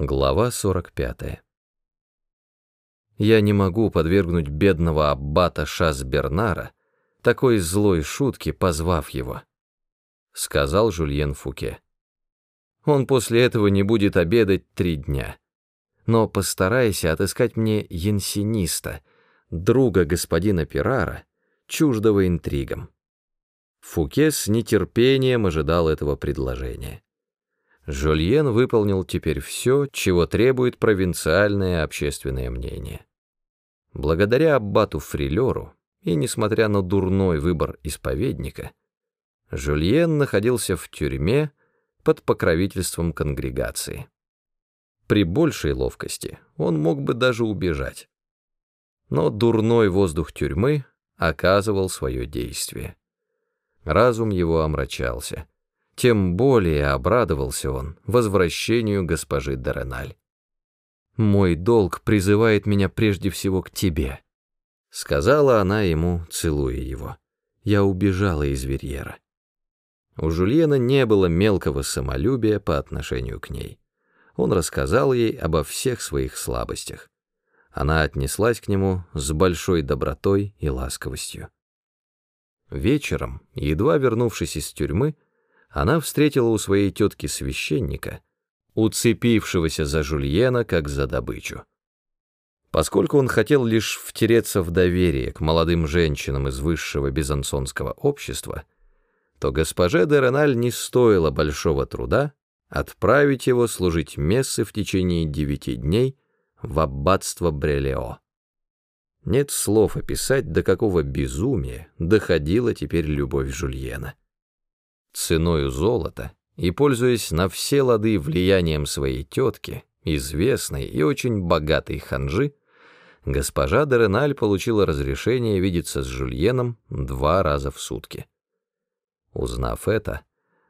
Глава 45. Я не могу подвергнуть бедного аббата Шас-Бернара такой злой шутке, позвав его, — сказал Жульен Фуке. Он после этого не будет обедать три дня. Но постарайся отыскать мне янсиниста, друга господина Пирара, чуждого интригам. Фуке с нетерпением ожидал этого предложения. Жольен выполнил теперь все, чего требует провинциальное общественное мнение. Благодаря аббату Фрилеру и несмотря на дурной выбор исповедника, Жульен находился в тюрьме под покровительством конгрегации. При большей ловкости он мог бы даже убежать. Но дурной воздух тюрьмы оказывал свое действие. Разум его омрачался — тем более обрадовался он возвращению госпожи Дореналь. «Мой долг призывает меня прежде всего к тебе», — сказала она ему, целуя его. Я убежала из Верьера. У Жульена не было мелкого самолюбия по отношению к ней. Он рассказал ей обо всех своих слабостях. Она отнеслась к нему с большой добротой и ласковостью. Вечером, едва вернувшись из тюрьмы, она встретила у своей тетки священника, уцепившегося за Жульена как за добычу. Поскольку он хотел лишь втереться в доверие к молодым женщинам из высшего безансонского общества, то госпоже де Реналь не стоило большого труда отправить его служить мессы в течение девяти дней в аббатство Брелео. Нет слов описать, до какого безумия доходила теперь любовь Жульена ценою золота и пользуясь на все лады влиянием своей тетки, известной и очень богатой ханжи, госпожа Дереналь получила разрешение видеться с Жульеном два раза в сутки. Узнав это,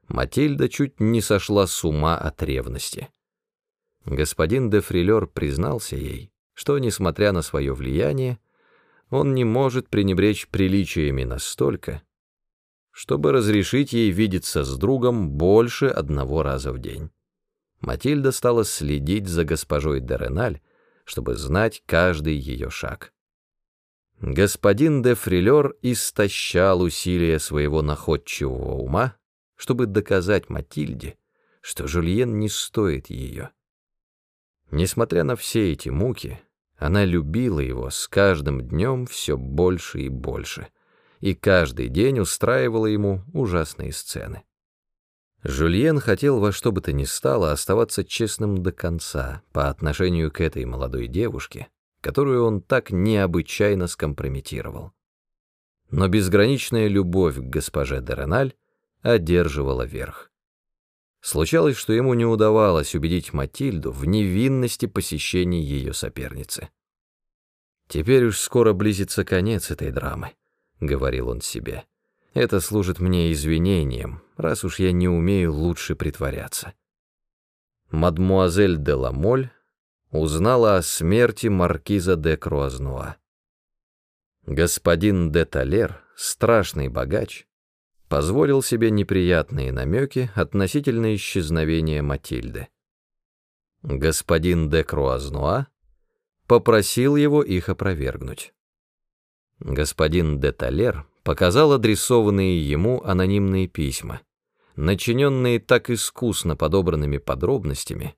Матильда чуть не сошла с ума от ревности. Господин де Фрилер признался ей, что, несмотря на свое влияние, он не может пренебречь приличиями настолько, чтобы разрешить ей видеться с другом больше одного раза в день. Матильда стала следить за госпожой Дереналь, чтобы знать каждый ее шаг. Господин де Фрилер истощал усилия своего находчивого ума, чтобы доказать Матильде, что Жульен не стоит ее. Несмотря на все эти муки, она любила его с каждым днем все больше и больше — и каждый день устраивала ему ужасные сцены. Жюльен хотел во что бы то ни стало оставаться честным до конца по отношению к этой молодой девушке, которую он так необычайно скомпрометировал. Но безграничная любовь к госпоже Дереналь одерживала верх. Случалось, что ему не удавалось убедить Матильду в невинности посещений ее соперницы. Теперь уж скоро близится конец этой драмы. — говорил он себе. «Это служит мне извинением, раз уж я не умею лучше притворяться». Мадмуазель де Ламоль узнала о смерти маркиза де Круазнуа. Господин де Талер, страшный богач, позволил себе неприятные намеки относительно исчезновения Матильды. Господин де Круазнуа попросил его их опровергнуть. Господин де Талер показал адресованные ему анонимные письма, начиненные так искусно подобранными подробностями,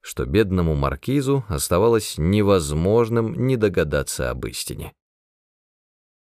что бедному маркизу оставалось невозможным не догадаться об истине.